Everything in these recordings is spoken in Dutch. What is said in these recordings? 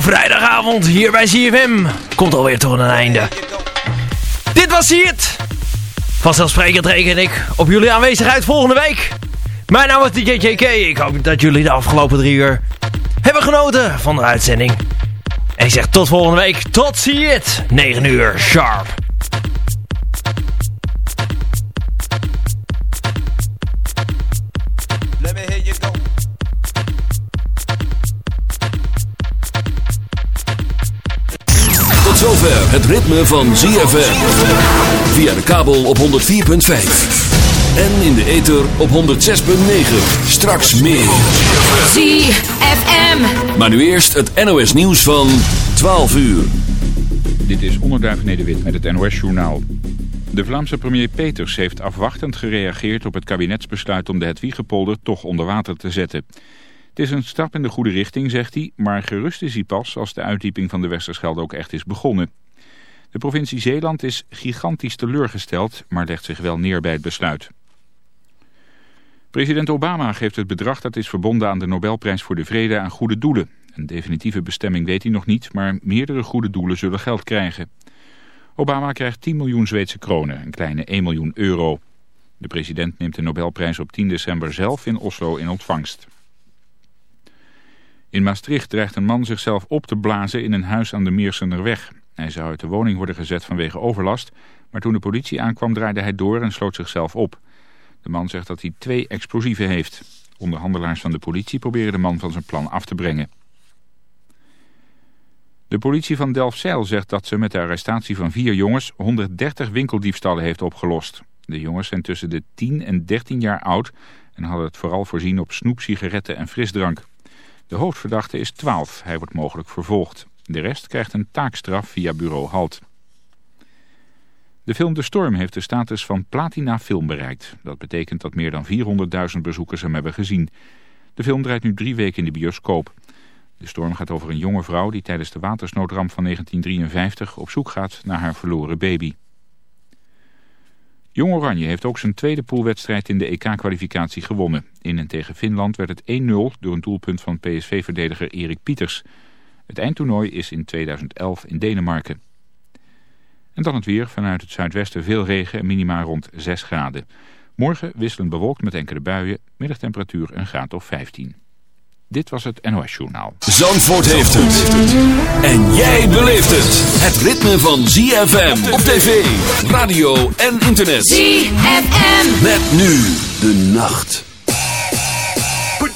Vrijdagavond hier bij CFM komt alweer tot een einde. Dit was het. Vanzelfsprekend reken ik op jullie aanwezigheid volgende week. Mijn naam is DJ JK. Ik hoop dat jullie de afgelopen drie uur hebben genoten van de uitzending. En ik zeg tot volgende week. Tot ziens. 9 uur sharp. Het ritme van ZFM. Via de kabel op 104.5. En in de ether op 106.9. Straks meer. ZFM. Maar nu eerst het NOS nieuws van 12 uur. Dit is Onderduif Nederwit met het NOS-journaal. De Vlaamse premier Peters heeft afwachtend gereageerd op het kabinetsbesluit om de Hedwiegepolder toch onder water te zetten. Het is een stap in de goede richting, zegt hij, maar gerust is hij pas als de uitdieping van de Westerschelde ook echt is begonnen. De provincie Zeeland is gigantisch teleurgesteld, maar legt zich wel neer bij het besluit. President Obama geeft het bedrag dat is verbonden aan de Nobelprijs voor de Vrede aan goede doelen. Een definitieve bestemming weet hij nog niet, maar meerdere goede doelen zullen geld krijgen. Obama krijgt 10 miljoen Zweedse kronen, een kleine 1 miljoen euro. De president neemt de Nobelprijs op 10 december zelf in Oslo in ontvangst. In Maastricht dreigt een man zichzelf op te blazen in een huis aan de Meersenerweg. Hij zou uit de woning worden gezet vanwege overlast, maar toen de politie aankwam draaide hij door en sloot zichzelf op. De man zegt dat hij twee explosieven heeft. Onderhandelaars van de politie proberen de man van zijn plan af te brengen. De politie van Delfzijl zegt dat ze met de arrestatie van vier jongens 130 winkeldiefstallen heeft opgelost. De jongens zijn tussen de 10 en 13 jaar oud en hadden het vooral voorzien op snoep, sigaretten en frisdrank. De hoofdverdachte is 12. Hij wordt mogelijk vervolgd. De rest krijgt een taakstraf via bureau Halt. De film De Storm heeft de status van Platina Film bereikt. Dat betekent dat meer dan 400.000 bezoekers hem hebben gezien. De film draait nu drie weken in de bioscoop. De storm gaat over een jonge vrouw die tijdens de watersnoodramp van 1953 op zoek gaat naar haar verloren baby. Jong Oranje heeft ook zijn tweede poolwedstrijd in de EK-kwalificatie gewonnen. In en tegen Finland werd het 1-0 door een doelpunt van PSV-verdediger Erik Pieters. Het eindtoernooi is in 2011 in Denemarken. En dan het weer. Vanuit het zuidwesten veel regen en minima rond 6 graden. Morgen wisselend bewolkt met enkele buien. Middagtemperatuur een graad of 15. Dit was het NOS Journaal. Zandvoort heeft het. En jij beleeft het. Het ritme van ZFM op tv, radio en internet. ZFM. Met nu de nacht.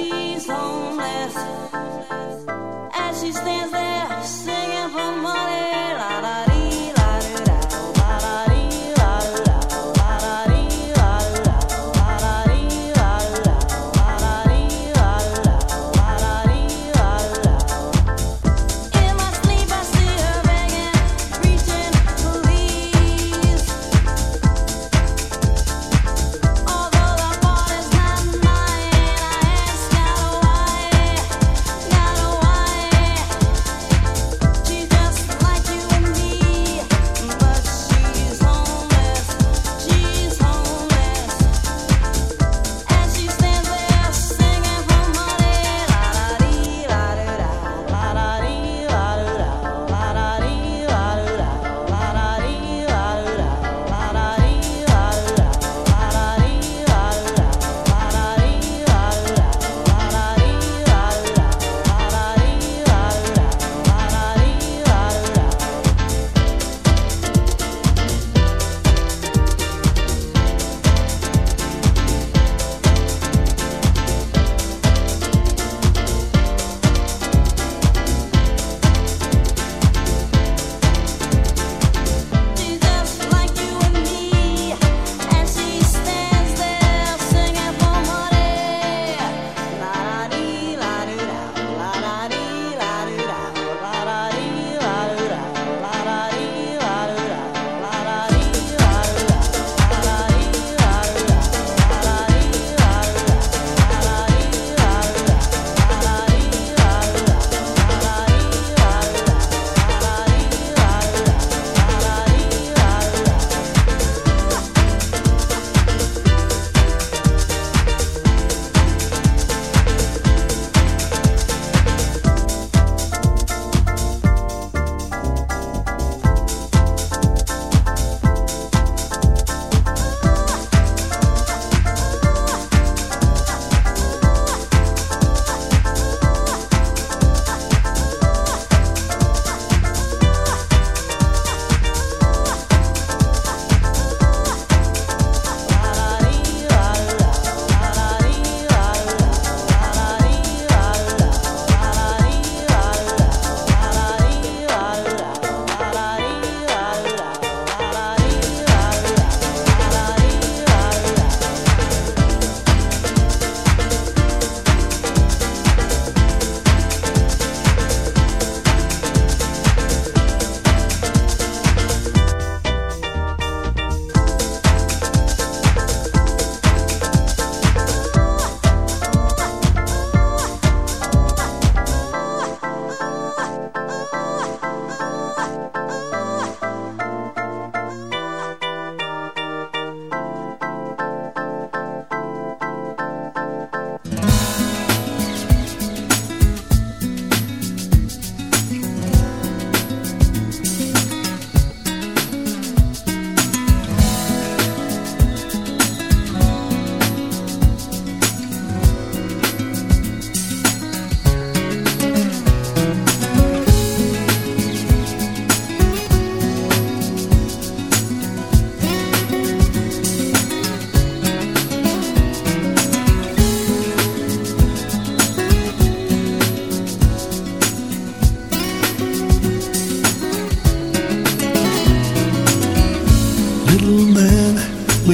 she's homeless. As she stands there singing for money.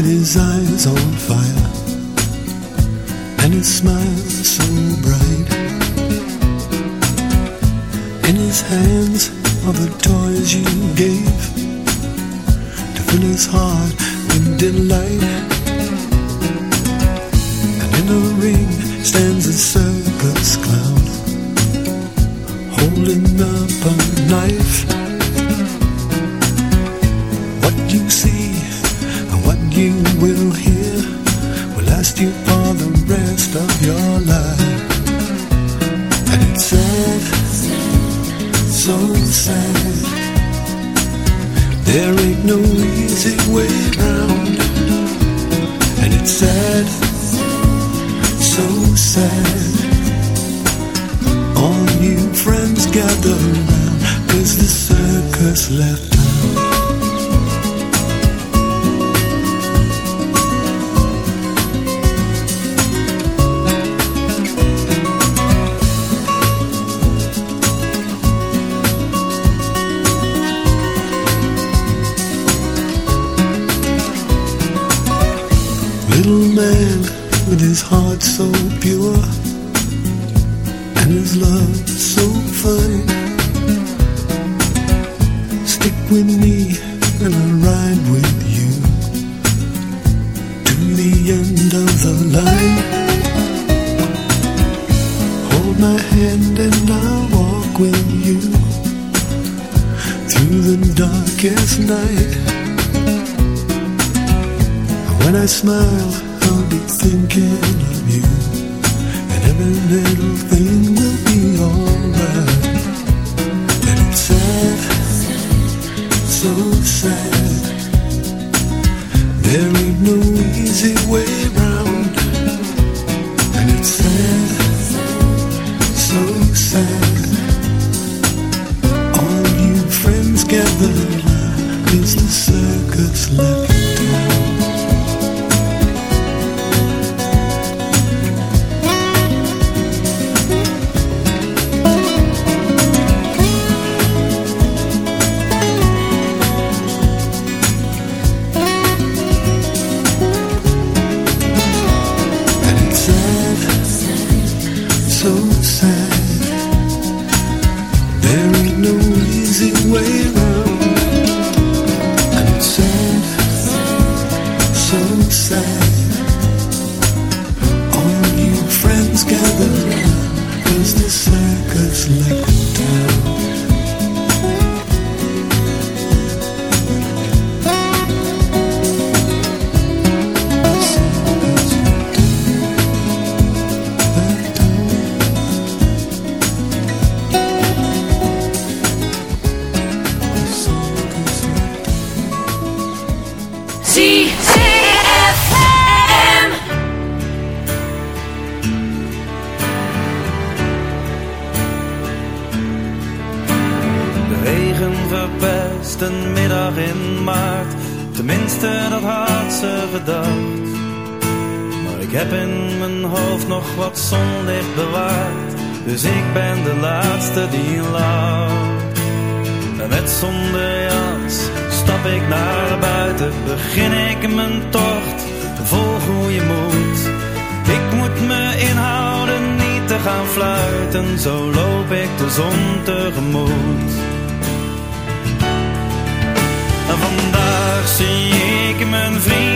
and his eyes on fire, and his smile so bright. In his hands are the toys you gave to fill his heart with delight. And in the ring stands a circus clown, holding up a knife. away. than is the circuit's left. mijn vriend.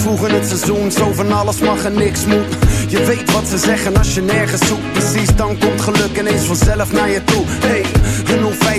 In het seizoen, zo van alles mag en niks moet. Je weet wat ze zeggen als je nergens zoekt. Precies, dan komt geluk ineens vanzelf naar je toe. Hey,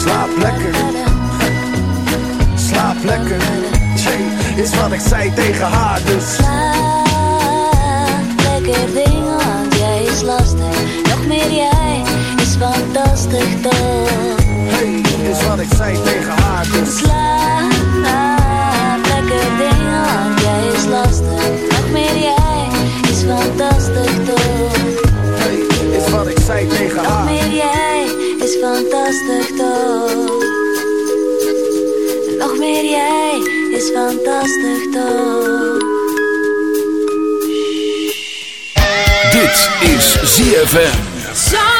Slaap lekker Slaap lekker Jay, is wat ik zei tegen haar dus Slaap, lekker ding, want jij is lastig. Nog meer jij is fantastisch toch? Hey, is wat ik zei tegen haar dus Slaap, lekker ding, want jij is lastig. Nog meer jij is fantastisch toch? Hey, is wat ik zei tegen Nog haar meer jij is fantastisch toch? Nog meer jij is fantastisch toch? Dit is ZFM.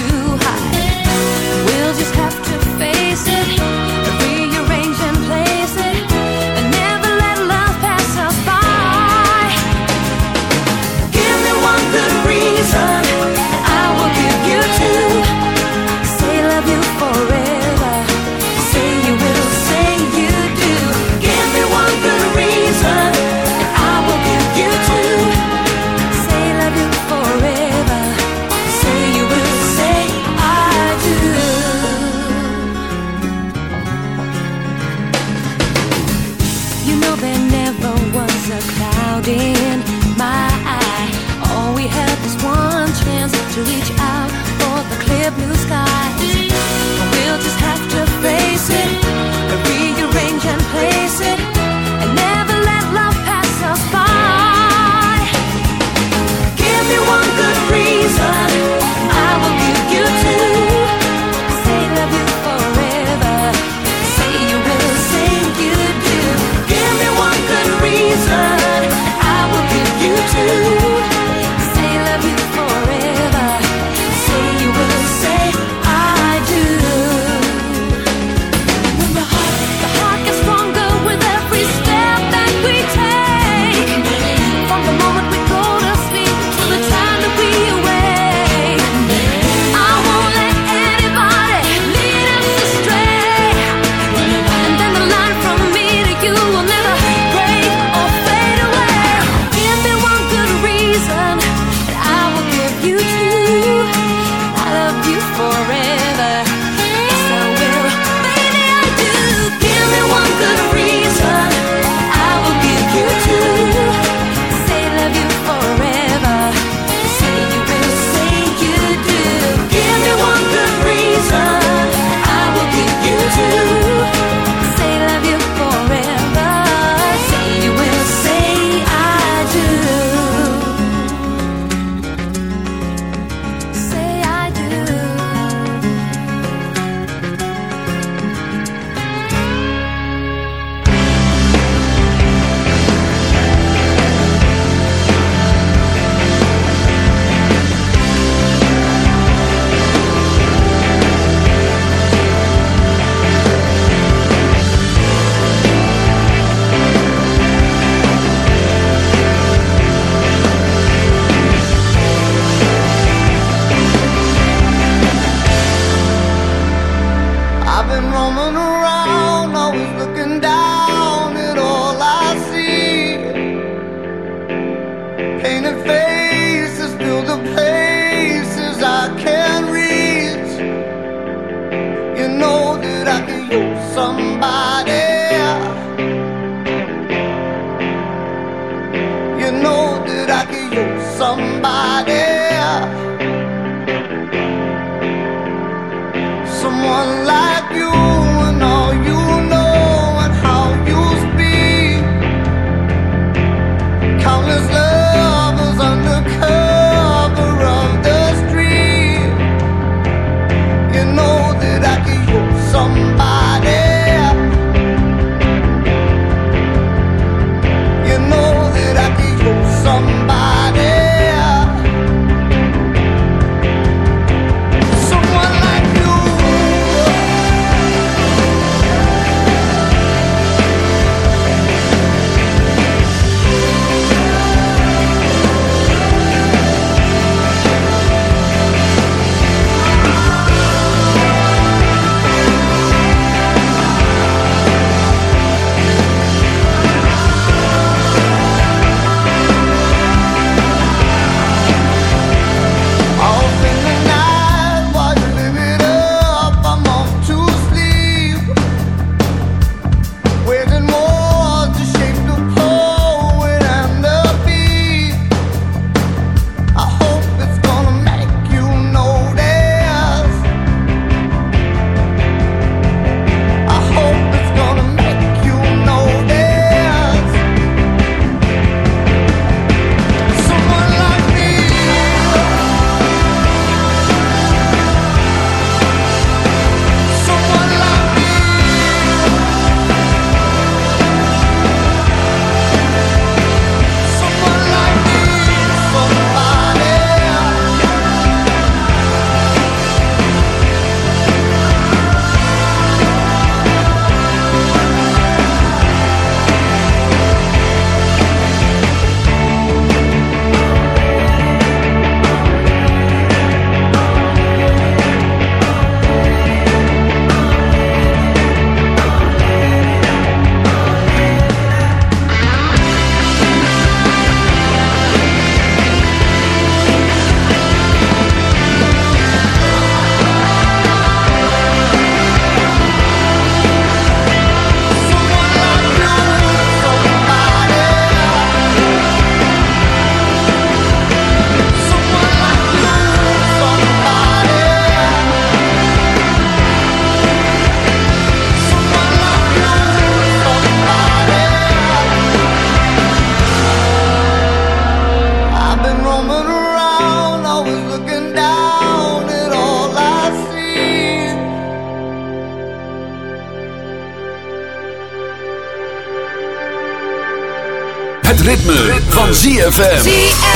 ZFM. ZFM.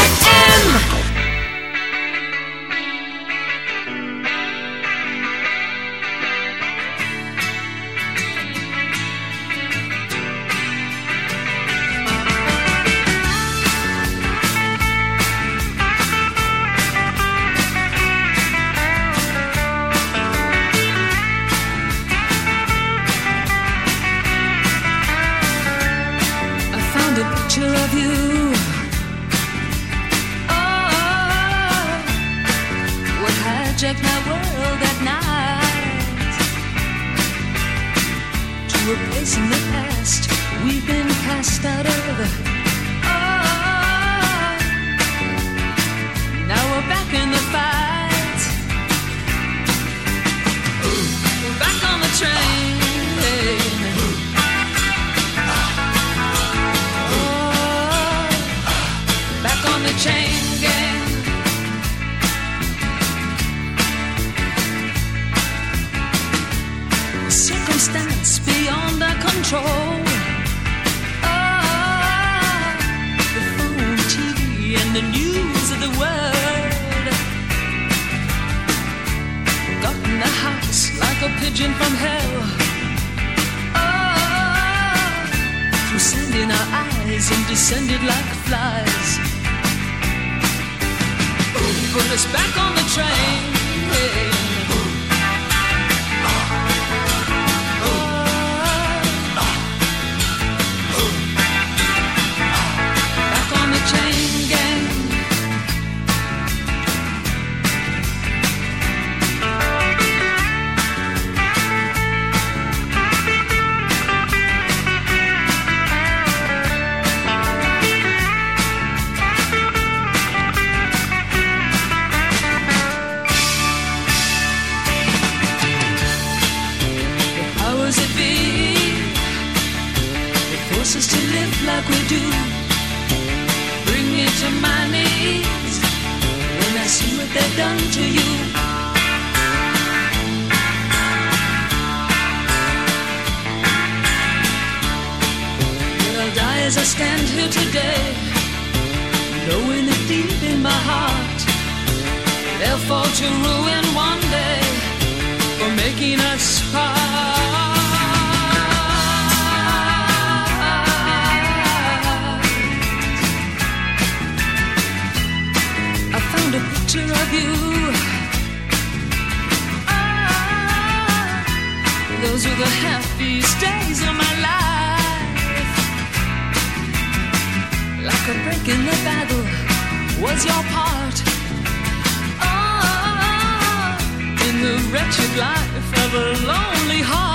They've done to you. But I'll die as I stand here today, knowing that deep in my heart they'll fall to ruin one day for making us part. Picture of you. Ah, those were the happiest days of my life. Like a break in the battle was your part. Ah, in the wretched life of a lonely heart.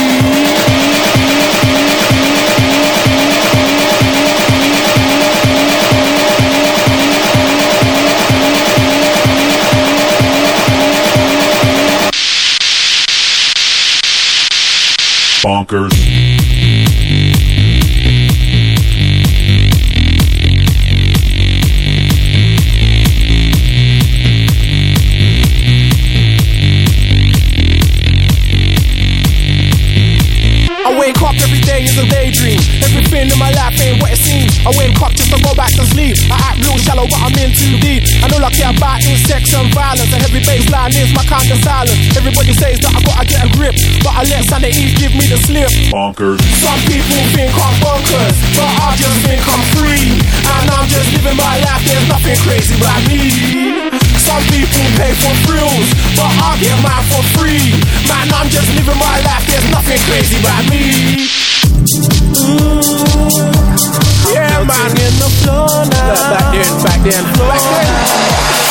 Bonkers. Heavy is my kind of silence. Everybody says that I gotta get a grip, but I let sanity give me the slip. Bonkers. Some people think I'm bonkers, but I just think I'm free. And I'm just living my life, there's nothing crazy about me. Some people pay for thrills, but I get mine for free. Man, I'm just living my life, there's nothing crazy about me. Ooh, yeah, man. in the floor now. Back then, back then. Back then.